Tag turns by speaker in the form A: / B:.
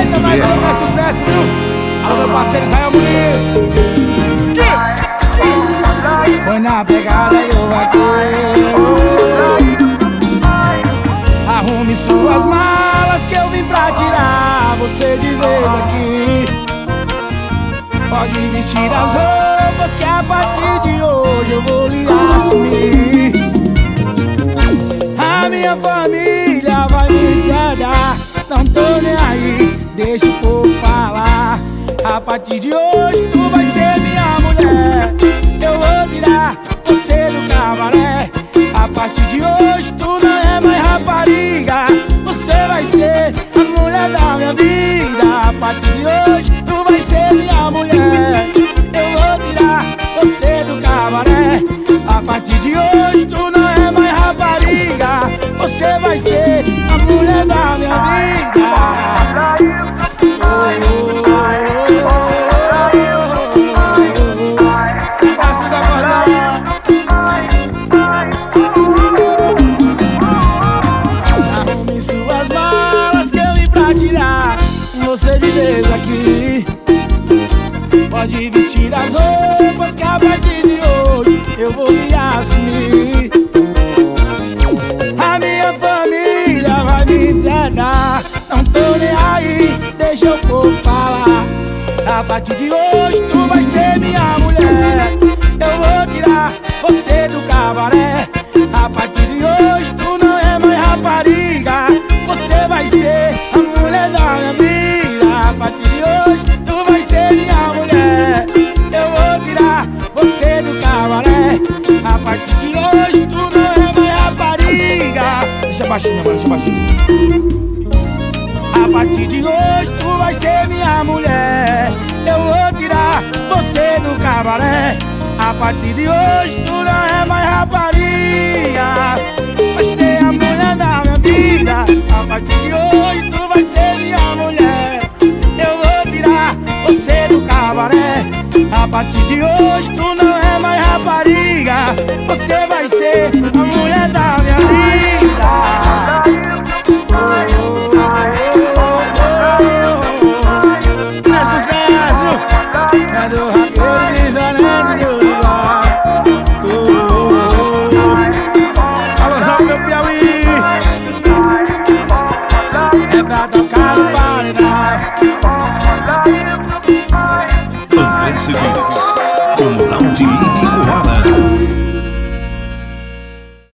A: Eita, mas aí é sucesso, viu? Alô, meu parceiro Israel Muniz. Foi na pegada eu aqui. Arrume suas malas que eu vim pra tirar você de vez aqui. Pode vestir as roupas que a partir de hoje eu vou lhe assumir. A minha família não tô nem aí, deixa o povo falar. A partir de hoje tu vai ser minha mulher, eu vou tirar você do cabaré. A partir de hoje tu não é mais rapariga, você vai ser a mulher da minha vida. A partir de hoje tu vai ser minha mulher, eu vou tirar você do cabaré. A partir de hoje tu não é mais rapariga, você vai ser a mulher da minha vida. Você de vez aqui. Pode vestir as roupas que a partir de hoje eu vou lhe assumir. A minha família vai me deserdar, não tô nem aí, deixa o povo falar. A partir de hoje tu vai ser minha mulher, eu vou tirar você do cabaré. baixinho, mano, deixa baixinho. A partir de hoje tu vai ser minha mulher. Eu vou tirar você do cabaré. A partir de hoje tu não é mais rapariga. Vai ser a mulher da minha vida. A partir de hoje tu vai ser minha mulher. Eu vou tirar você do cabaré. A partir de hoje tu não é mais rapariga. Você vai ser a mulher da Dance